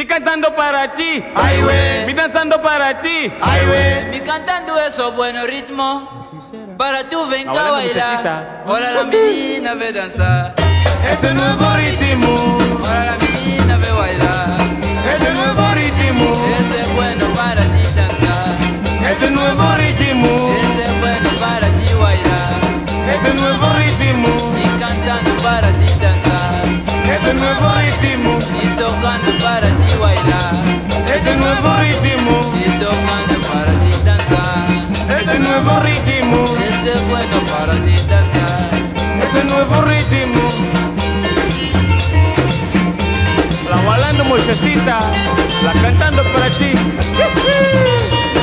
Mi cantando para ti. Ay, güey. Mi danzando para ti. Ay, güey. Mi cantando esos buenos ritmos Para tú venga a Ahora, bailar. Hola la menina ve danzar Ese nuevo ritmo. Hola la menina ve bailar Ese nuevo ritmo. Ese es bueno para ti danzar Ese nuevo ritmo. Ese es bueno para ti bailar Ese nuevo ritmo. Y cantando para ti danzar Ese nuevo ritmo. Nuevo ritmo. La bailando muchachita. La cantando para ti.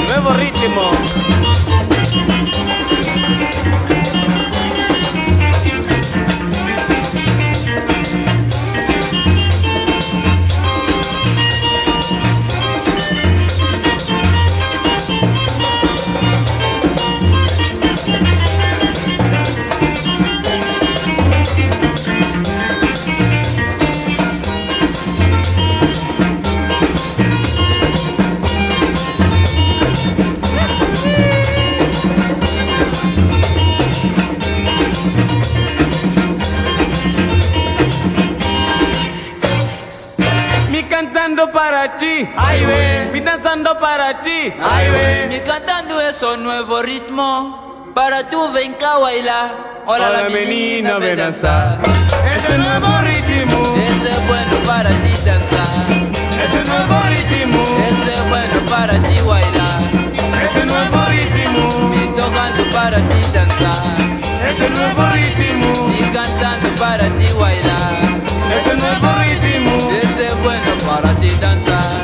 Nuevo ritmo. Cantando para ti. Ay, güey. Mi danzando para ti. Ay, güey. Ni cantando esos nuevos ritmos Para tú venga a bailar Hola la menina ve danzar Ese nuevo ritmo. Ese es bueno para ti danzar Ese nuevo ritmo. Ese es bueno para ti bailar Ese nuevo ritmo. Y tocando para ti danzar Ese nuevo ritmo. Y cantando para ti para ti danzar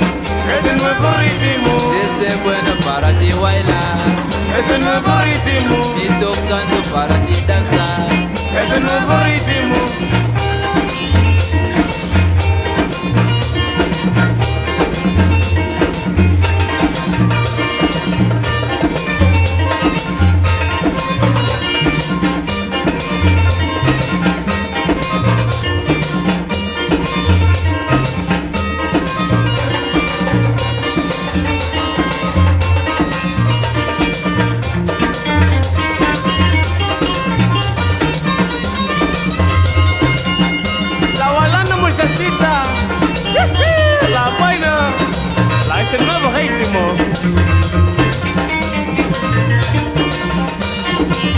Ese nuevo ritmo. Ese es bueno para ti bailar Ese nuevo ritmo. Y tocando para ti danzar Ese nuevo ritmo.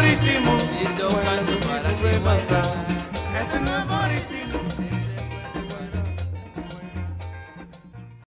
ritmo. E teu canto para te passar.